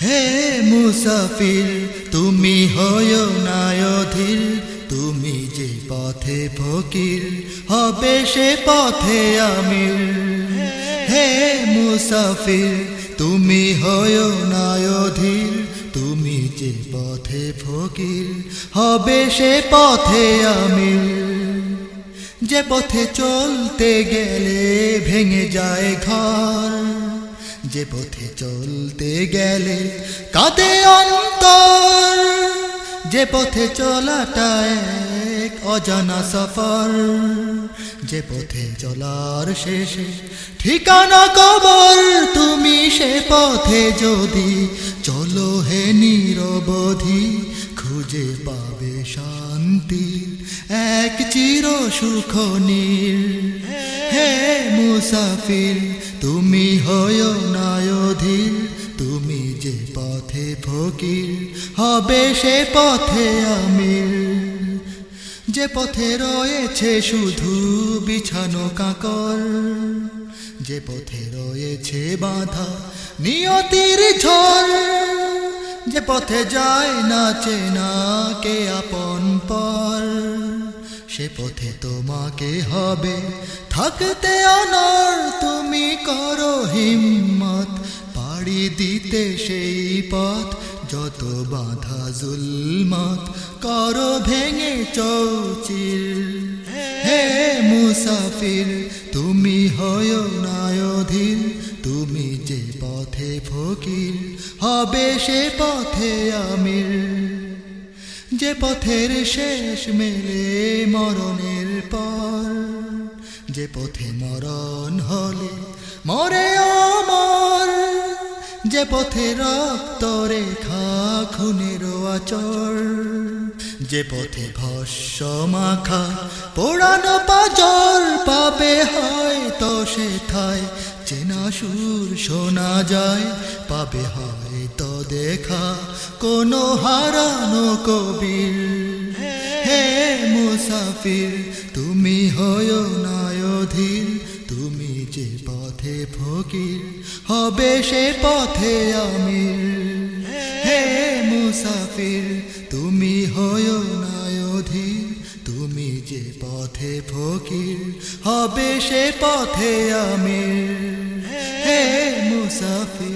হে মুসাফির, তুমি হয় নায়ধীর, তুমি যে পথে ফকির, হবে সে পথে আমির। হে মুসাফির, তুমি হয় নায়ধীর, তুমি যে পথে ফকির, হবে সে পথে আমির। যে পথে চলতে গেলে ভেঙে যায় ঘর যে পথে চলতে গেলে কাঁদে অন্তর, যে পথে চলাটা এক অজানা সফর, যে পথে চলার শেষে ঠিকানা কবর, তুমি সে পথে যদি চলো হে নিরবধি, খুঁজে পাবে শান্তি, এক চির সুখ নীল। হে মুসাফির তুমি হয় নায়ধীর, তুমি যে পথে ফকির, হবে সে পথে আমির। যে পথে রয়েছে শুধু বিছানো কাকর, যে পথে রয়েছে বাধা নিয়তির ঝড়, যে পথে যায় না চেনা কে আপন পর সে পথে তোমাকে হবে। থাকতে অনর, তুমি করো হিম্মত। পাড়ি দিতে সেই পথ, যত বাধা জুলমত। করো ভেঙে চৌচির। হে মুসাফির, তুমি হয় নায়ধীর। তুমি যে পথে ফকির, হবে সে পথে আমির। যে পথের শেষ মেলে মরণের পর, যে পথে মরণ হলে মরে অমর, যে পথে রক্ত রেখা খুনের আচর যে পথে ভস্য মাখা পোড়ানো পাজর পাবে হয় তো সে থায় চেনা সুর শোনা যায়, পাবে হয় তো দেখা কোনো হারানো কবির। হে মুসাফির, তুমি হয় নায়ধীর, তুমি যে পথে ফকির, হবে সে পথে আমির। হে মুসাফির, তুমি হয় নায়ধীর, তুমি যে পথে ফকির হবে সে পথে আমির হে মুসাফির।